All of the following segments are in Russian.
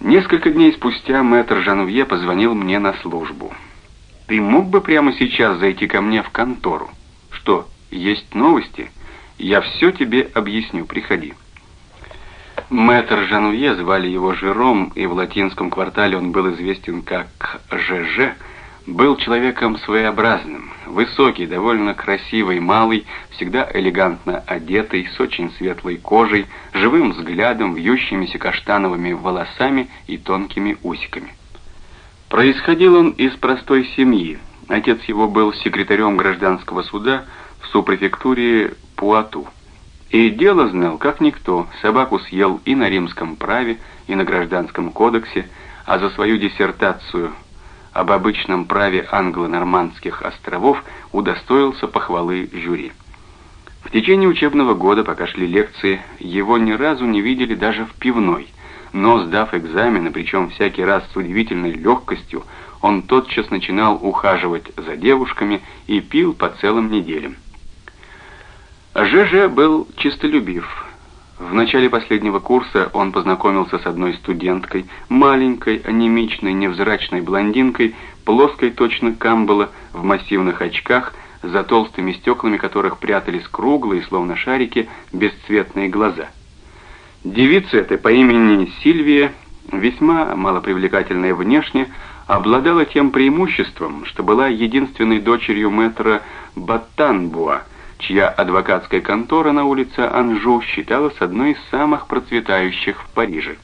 Несколько дней спустя мэтр Жанвье позвонил мне на службу. «Ты мог бы прямо сейчас зайти ко мне в контору? Что, есть новости? Я все тебе объясню, приходи». Мэтр Жанвье, звали его Жером, и в латинском квартале он был известен как ЖЖ, был человеком своеобразным, высокий, довольно красивый, малый, всегда элегантно одетый, с очень светлой кожей, живым взглядом, вьющимися каштановыми волосами и тонкими усиками. Происходил он из простой семьи. Отец его был секретарем гражданского суда в супрефектуре Пуату. И дело знал, как никто, собаку съел и на римском праве, и на гражданском кодексе, а за свою диссертацию – об обычном праве англо-нормандских островов удостоился похвалы жюри. В течение учебного года, пока шли лекции, его ни разу не видели даже в пивной, но, сдав экзамены, причем всякий раз с удивительной легкостью, он тотчас начинал ухаживать за девушками и пил по целым неделям. ЖЖ был чистолюбив, в начале последнего курса он познакомился с одной студенткой, маленькой, анемичной, невзрачной блондинкой, плоской точно камбала, в массивных очках, за толстыми стеклами которых прятались круглые, словно шарики, бесцветные глаза. Девица эта по имени Сильвия, весьма малопривлекательная внешне, обладала тем преимуществом, что была единственной дочерью мэтра Батанбуа, чья адвокатская контора на улице Анжу считалась одной из самых процветающих в Париже.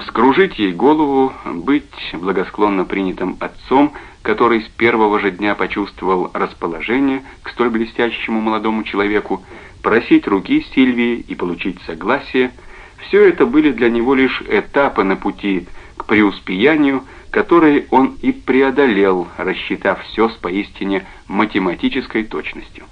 Вскружить ей голову, быть благосклонно принятым отцом, который с первого же дня почувствовал расположение к столь блестящему молодому человеку, просить руки Сильвии и получить согласие, все это были для него лишь этапы на пути к преуспеянию, которые он и преодолел, рассчитав все с поистине математической точностью.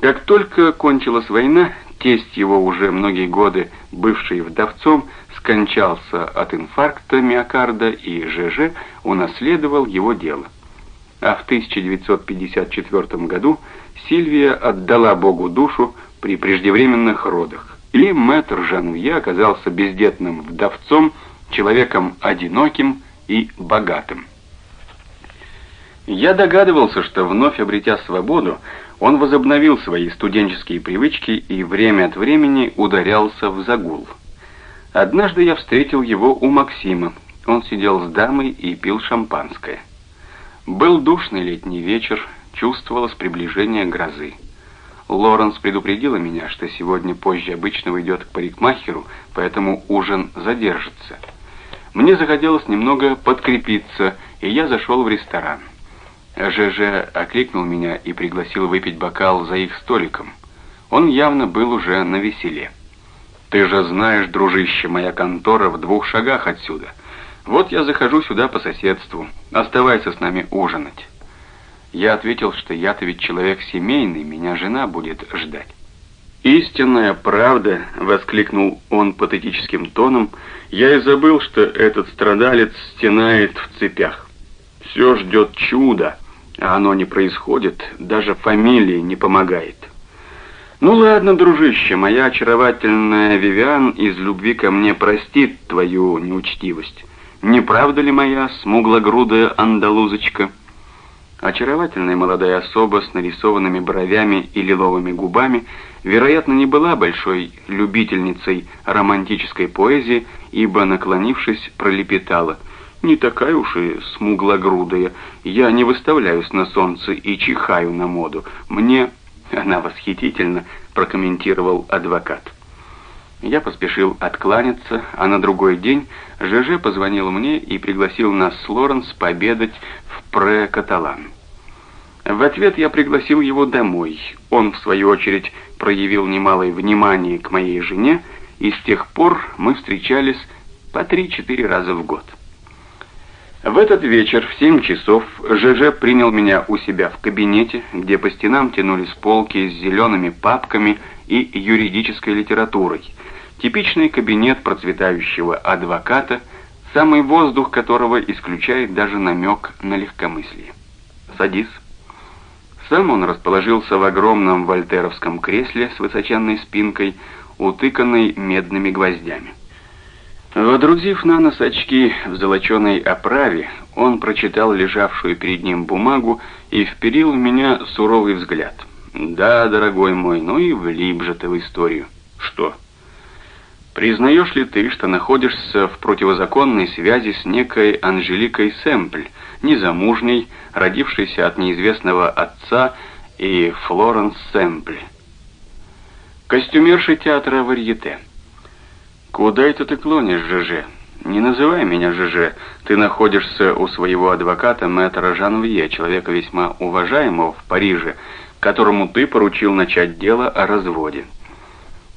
Как только кончилась война, тесть его уже многие годы бывший вдовцом скончался от инфаркта миокарда, и ЖЖ унаследовал его дело. А в 1954 году Сильвия отдала Богу душу при преждевременных родах. И мэтр Жанвье оказался бездетным вдовцом, человеком одиноким и богатым. Я догадывался, что вновь обретя свободу, он возобновил свои студенческие привычки и время от времени ударялся в загул. Однажды я встретил его у Максима. Он сидел с дамой и пил шампанское. Был душный летний вечер, чувствовалось приближение грозы. Лоренс предупредила меня, что сегодня позже обычного идет к парикмахеру, поэтому ужин задержится. Мне захотелось немного подкрепиться, и я зашел в ресторан. ЖЖ окликнул меня и пригласил выпить бокал за их столиком. Он явно был уже на веселе. «Ты же знаешь, дружище, моя контора в двух шагах отсюда. Вот я захожу сюда по соседству. Оставайся с нами ужинать». Я ответил, что я-то ведь человек семейный, меня жена будет ждать. «Истинная правда!» — воскликнул он патетическим тоном. «Я и забыл, что этот страдалец стенает в цепях. Все ждет чуда а оно не происходит, даже фамилии не помогает. Ну ладно, дружище, моя очаровательная Вивиан из любви ко мне простит твою неучтивость. Не правда ли моя смуглогрудая андалузочка? Очаровательная молодая особа с нарисованными бровями и лиловыми губами, вероятно, не была большой любительницей романтической поэзии, ибо, наклонившись, пролепетала — не такая уж и смуглогрудая. Я не выставляюсь на солнце и чихаю на моду. Мне она восхитительно, прокомментировал адвокат. Я поспешил откланяться, а на другой день ЖЖ позвонил мне и пригласил нас с Лоренс пообедать в Пре-Каталан. В ответ я пригласил его домой. Он, в свою очередь, проявил немалое внимание к моей жене, и с тех пор мы встречались по три-четыре раза в год. В этот вечер в семь часов ЖЖ принял меня у себя в кабинете, где по стенам тянулись полки с зелеными папками и юридической литературой. Типичный кабинет процветающего адвоката, самый воздух которого исключает даже намек на легкомыслие. «Садись». Сам он расположился в огромном вольтеровском кресле с высоченной спинкой, утыканной медными гвоздями. Водрузив на нос очки в золоченой оправе, он прочитал лежавшую перед ним бумагу и вперил в меня суровый взгляд. «Да, дорогой мой, ну и влип же ты в историю». «Что?» «Признаешь ли ты, что находишься в противозаконной связи с некой Анжеликой Сэмпль, незамужней, родившейся от неизвестного отца и Флоренс Сэмпль?» «Костюмерши театра Варьете». «Куда это ты клонишь, ЖЖ? Не называй меня ЖЖ. Ты находишься у своего адвоката мэтра Жанвье, человека весьма уважаемого в Париже, которому ты поручил начать дело о разводе.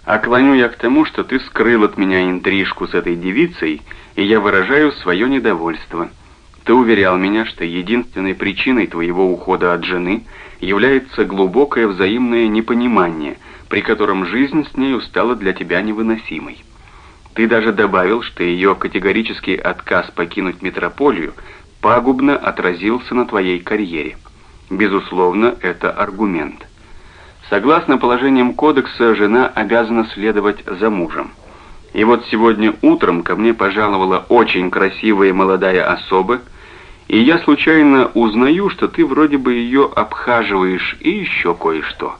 А клоню я к тому, что ты скрыл от меня интрижку с этой девицей, и я выражаю свое недовольство. Ты уверял меня, что единственной причиной твоего ухода от жены является глубокое взаимное непонимание, при котором жизнь с нею стала для тебя невыносимой. Ты даже добавил, что ее категорический отказ покинуть метрополию пагубно отразился на твоей карьере. Безусловно, это аргумент. Согласно положениям кодекса, жена обязана следовать за мужем. И вот сегодня утром ко мне пожаловала очень красивая молодая особа, и я случайно узнаю, что ты вроде бы ее обхаживаешь и еще кое-что.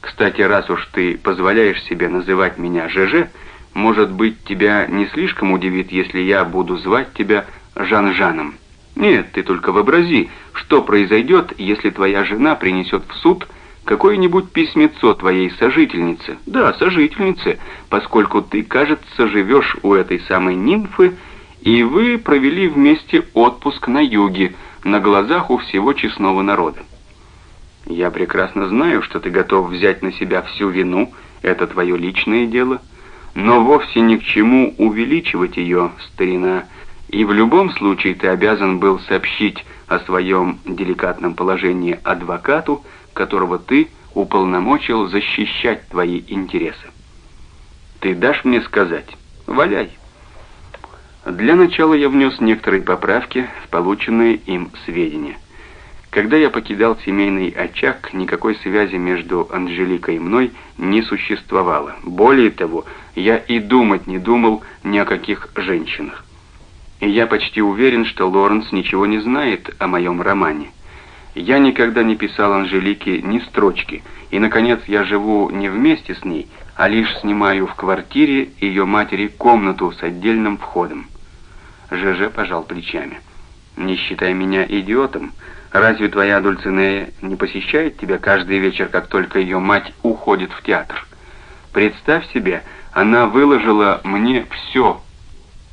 Кстати, раз уж ты позволяешь себе называть меня ЖЖ, может быть, тебя не слишком удивит, если я буду звать тебя Жан-Жаном? Нет, ты только вообрази, что произойдет, если твоя жена принесет в суд какое-нибудь письмецо твоей сожительницы. Да, сожительницы, поскольку ты, кажется, живешь у этой самой нимфы, и вы провели вместе отпуск на юге, на глазах у всего честного народа. Я прекрасно знаю, что ты готов взять на себя всю вину, это твое личное дело — но вовсе ни к чему увеличивать ее, старина, и в любом случае ты обязан был сообщить о своем деликатном положении адвокату, которого ты уполномочил защищать твои интересы. Ты дашь мне сказать? Валяй. Для начала я внес некоторые поправки в полученные им сведения. Когда я покидал семейный очаг, никакой связи между Анжеликой и мной не существовало. Более того, я и думать не думал ни о каких женщинах. И я почти уверен, что Лоренс ничего не знает о моем романе. Я никогда не писал Анжелике ни строчки, и, наконец, я живу не вместе с ней, а лишь снимаю в квартире ее матери комнату с отдельным входом. ЖЖ пожал плечами. «Не считай меня идиотом», Разве твоя Дульцинея не посещает тебя каждый вечер, как только ее мать уходит в театр? Представь себе, она выложила мне все,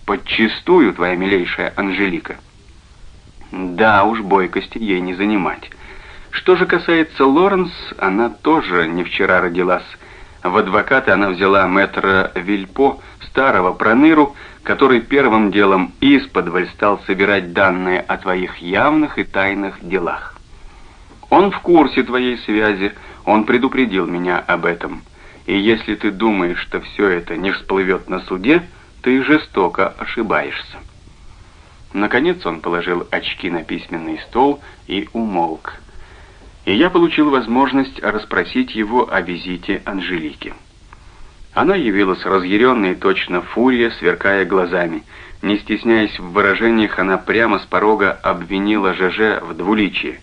подчистую, твоя милейшая Анжелика. Да уж, бойкости ей не занимать. Что же касается Лоренс, она тоже не вчера родилась. В адвокаты она взяла мэтра Вильпо, старого проныру, который первым делом исподволь стал собирать данные о твоих явных и тайных делах. Он в курсе твоей связи, он предупредил меня об этом. И если ты думаешь, что все это не всплывет на суде, ты жестоко ошибаешься. Наконец он положил очки на письменный стол и умолк. И я получил возможность расспросить его о визите Анжелики. Она явилась разъяренной, точно фурия, сверкая глазами. Не стесняясь в выражениях, она прямо с порога обвинила ЖЖ в двуличии.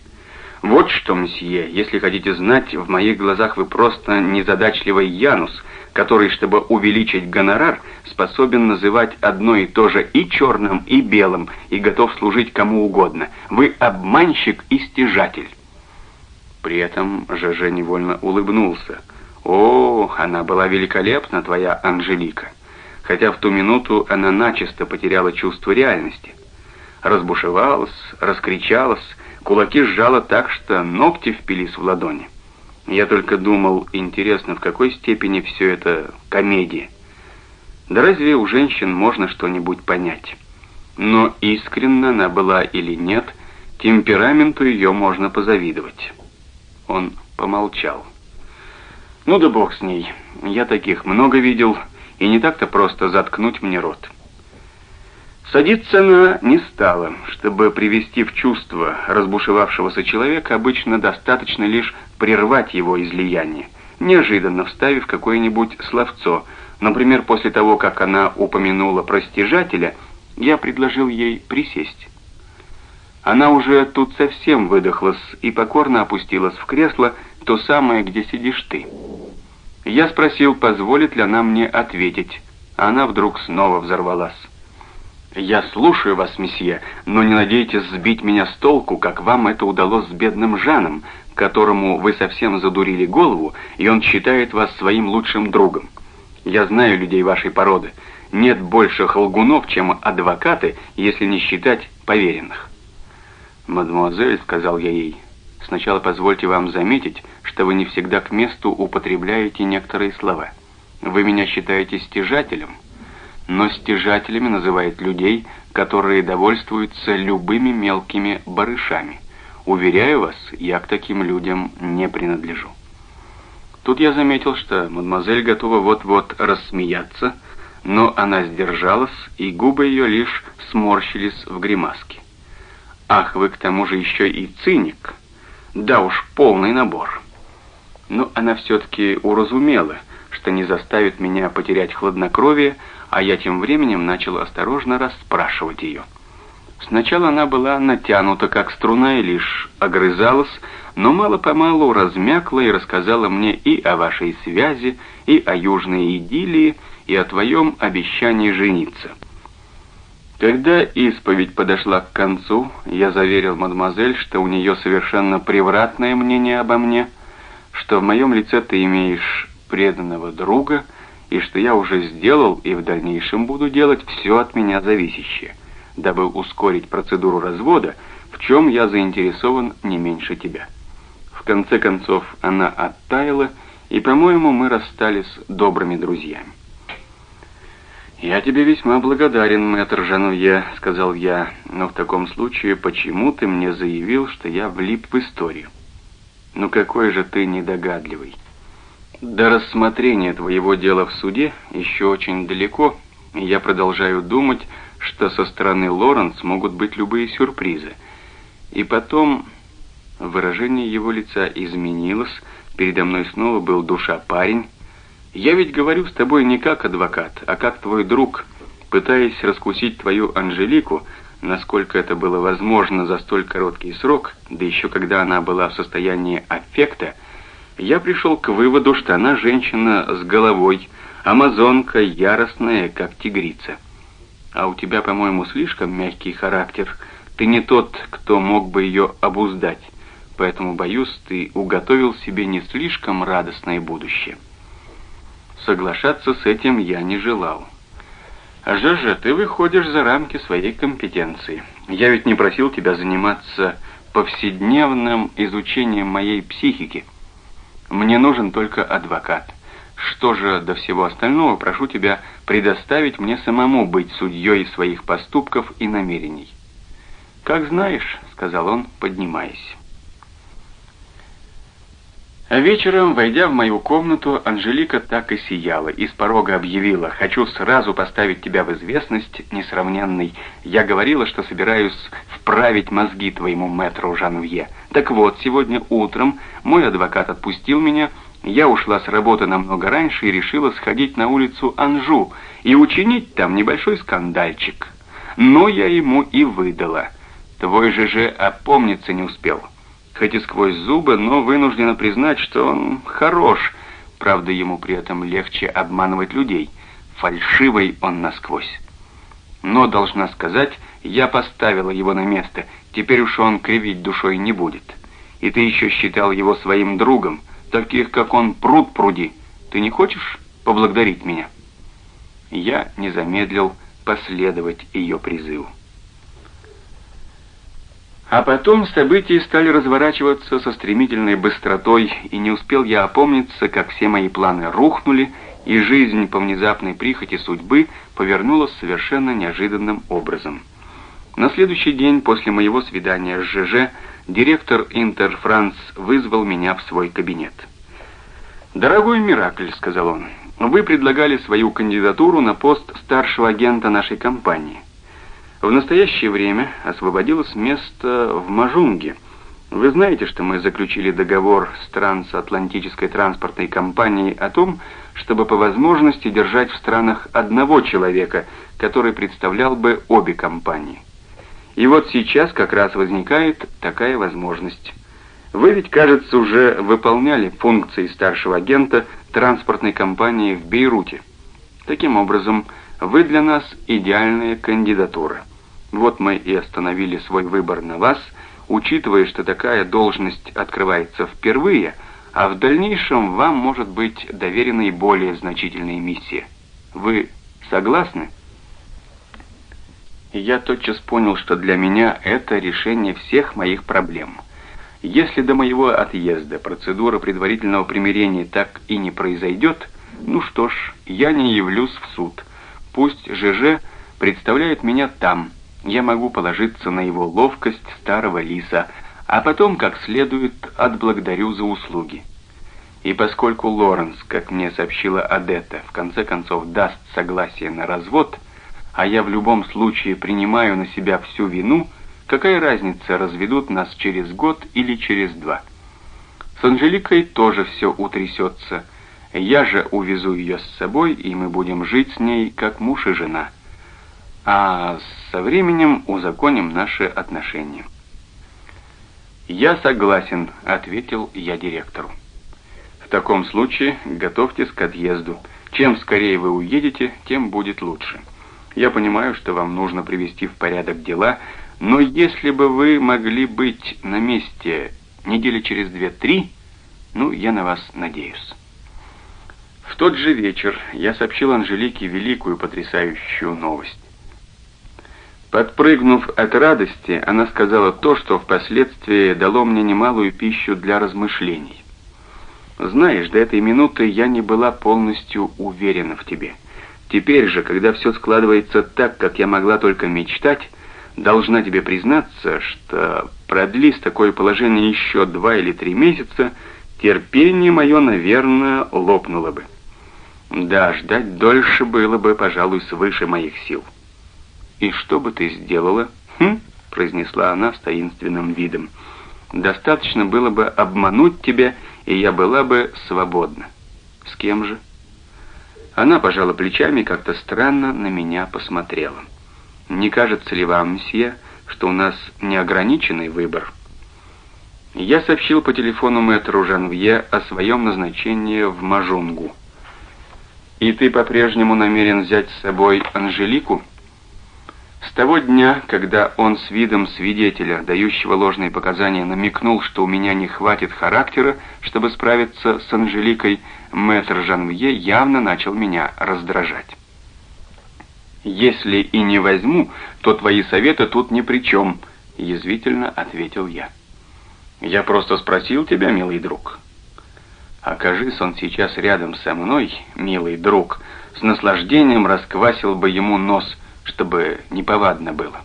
«Вот что, мсье, если хотите знать, в моих глазах вы просто незадачливый Янус, который, чтобы увеличить гонорар, способен называть одно и то же и черным, и белым, и готов служить кому угодно. Вы обманщик и стяжатель». При этом ЖЖ невольно улыбнулся. О, она была великолепна, твоя Анжелика. Хотя в ту минуту она начисто потеряла чувство реальности. Разбушевалась, раскричалась, кулаки сжала так, что ногти впились в ладони. Я только думал, интересно, в какой степени все это комедия. Да разве у женщин можно что-нибудь понять? Но искренна она была или нет, темпераменту ее можно позавидовать. Он помолчал. Ну да бог с ней. Я таких много видел, и не так-то просто заткнуть мне рот. Садиться она не стала. Чтобы привести в чувство разбушевавшегося человека, обычно достаточно лишь прервать его излияние, неожиданно вставив какое-нибудь словцо, Например, после того, как она упомянула про стяжателя, я предложил ей присесть. Она уже тут совсем выдохлась и покорно опустилась в кресло, то самое, где сидишь ты. Я спросил, позволит ли она мне ответить. Она вдруг снова взорвалась. «Я слушаю вас, месье, но не надейтесь сбить меня с толку, как вам это удалось с бедным Жаном, которому вы совсем задурили голову, и он считает вас своим лучшим другом. Я знаю людей вашей породы. Нет больше холгунов, чем адвокаты, если не считать поверенных». «Мадемуазель», — сказал я ей, — «сначала позвольте вам заметить, что вы не всегда к месту употребляете некоторые слова. Вы меня считаете стяжателем, но стяжателями называют людей, которые довольствуются любыми мелкими барышами. Уверяю вас, я к таким людям не принадлежу». Тут я заметил, что мадемуазель готова вот-вот рассмеяться, но она сдержалась, и губы ее лишь сморщились в гримаске. Ах, вы к тому же еще и циник. Да уж, полный набор. Но она все-таки уразумела, что не заставит меня потерять хладнокровие, а я тем временем начал осторожно расспрашивать ее. Сначала она была натянута, как струна, и лишь огрызалась, но мало-помалу размякла и рассказала мне и о вашей связи, и о южной идиллии, и о твоем обещании жениться. Когда исповедь подошла к концу, я заверил мадемуазель, что у нее совершенно превратное мнение обо мне, что в моем лице ты имеешь преданного друга, и что я уже сделал и в дальнейшем буду делать все от меня зависящее, дабы ускорить процедуру развода, в чем я заинтересован не меньше тебя. В конце концов, она оттаяла, и, по-моему, мы расстались добрыми друзьями. «Я тебе весьма благодарен, мэтр Жануе», — сказал я, «но в таком случае почему ты мне заявил, что я влип в историю?» «Ну какой же ты недогадливый!» «До рассмотрения твоего дела в суде еще очень далеко, и я продолжаю думать, что со стороны Лоренс могут быть любые сюрпризы. И потом...» Выражение его лица изменилось, передо мной снова был душа парень, я ведь говорю с тобой не как адвокат, а как твой друг, пытаясь раскусить твою Анжелику, насколько это было возможно за столь короткий срок, да еще когда она была в состоянии аффекта, я пришел к выводу, что она женщина с головой, амазонка яростная, как тигрица. А у тебя, по-моему, слишком мягкий характер. Ты не тот, кто мог бы ее обуздать. Поэтому, боюсь, ты уготовил себе не слишком радостное будущее. Соглашаться с этим я не желал. «Жажа, ты выходишь за рамки своей компетенции. Я ведь не просил тебя заниматься повседневным изучением моей психики. Мне нужен только адвокат. Что же до всего остального, прошу тебя предоставить мне самому быть судьей своих поступков и намерений». «Как знаешь», — сказал он, поднимаясь. А вечером, войдя в мою комнату, Анжелика так и сияла, и с порога объявила, «Хочу сразу поставить тебя в известность, несравненный. Я говорила, что собираюсь вправить мозги твоему мэтру Жанвье. Так вот, сегодня утром мой адвокат отпустил меня, я ушла с работы намного раньше и решила сходить на улицу Анжу и учинить там небольшой скандальчик. Но я ему и выдала. Твой же же опомниться не успел» хоть и сквозь зубы, но вынуждена признать, что он хорош. Правда, ему при этом легче обманывать людей. Фальшивый он насквозь. Но, должна сказать, я поставила его на место. Теперь уж он кривить душой не будет. И ты еще считал его своим другом. Таких, как он, пруд пруди. Ты не хочешь поблагодарить меня?» Я не замедлил последовать ее призыву. А потом события стали разворачиваться со стремительной быстротой, и не успел я опомниться, как все мои планы рухнули, и жизнь по внезапной прихоти судьбы повернулась совершенно неожиданным образом. На следующий день после моего свидания с ЖЖ директор Интерфранс вызвал меня в свой кабинет. «Дорогой Миракль», — сказал он, — «вы предлагали свою кандидатуру на пост старшего агента нашей компании». В настоящее время освободилось место в Мажунге, Вы знаете, что мы заключили договор с трансатлантической транспортной компанией о том, чтобы по возможности держать в странах одного человека, который представлял бы обе компании. И вот сейчас как раз возникает такая возможность. Вы ведь, кажется, уже выполняли функции старшего агента транспортной компании в Бейруте. Таким образом, вы для нас идеальная кандидатура. Вот мы и остановили свой выбор на вас, учитывая, что такая должность открывается впервые, а в дальнейшем вам может быть доверена и более значительная миссия. Вы согласны? Я тотчас понял, что для меня это решение всех моих проблем. Если до моего отъезда процедура предварительного примирения так и не произойдет, ну что ж, я не явлюсь в суд. Пусть ЖЖ представляет меня там. Я могу положиться на его ловкость старого лиса, а потом как следует отблагодарю за услуги. И поскольку Лоренс, как мне сообщила Адетта, в конце концов даст согласие на развод, а я в любом случае принимаю на себя всю вину, какая разница, разведут нас через год или через два. С Анжеликой тоже все утрясется, я же увезу ее с собой, и мы будем жить с ней, как муж и жена. А со временем узаконим наши отношения. «Я согласен», — ответил я директору. «В таком случае готовьтесь к отъезду. Чем скорее вы уедете, тем будет лучше. Я понимаю, что вам нужно привести в порядок дела, но если бы вы могли быть на месте недели через две-три, ну, я на вас надеюсь». В тот же вечер я сообщил Анжелике великую потрясающую новость. Подпрыгнув от радости, она сказала то, что впоследствии дало мне немалую пищу для размышлений. «Знаешь, до этой минуты я не была полностью уверена в тебе. Теперь же, когда все складывается так, как я могла только мечтать, должна тебе признаться, что продлись такое положение еще два или три месяца, терпение мое, наверное, лопнуло бы». Да, ждать дольше было бы, пожалуй, свыше моих сил. «И что бы ты сделала?» «Хм?» — произнесла она с таинственным видом. «Достаточно было бы обмануть тебя, и я была бы свободна». «С кем же?» Она пожала плечами и как-то странно на меня посмотрела. «Не кажется ли вам, месье, что у нас неограниченный выбор?» Я сообщил по телефону мэтру Жанвье о своем назначении в Мажунгу. «И ты по-прежнему намерен взять с собой Анжелику?» Того дня, когда он с видом свидетеля, дающего ложные показания, намекнул, что у меня не хватит характера, чтобы справиться с Анжеликой, мэтр Жанвье явно начал меня раздражать. «Если и не возьму, то твои советы тут ни при чем», — язвительно ответил я. «Я просто спросил тебя, милый друг». Окажись он сейчас рядом со мной, милый друг, с наслаждением расквасил бы ему нос, чтобы неповадно было.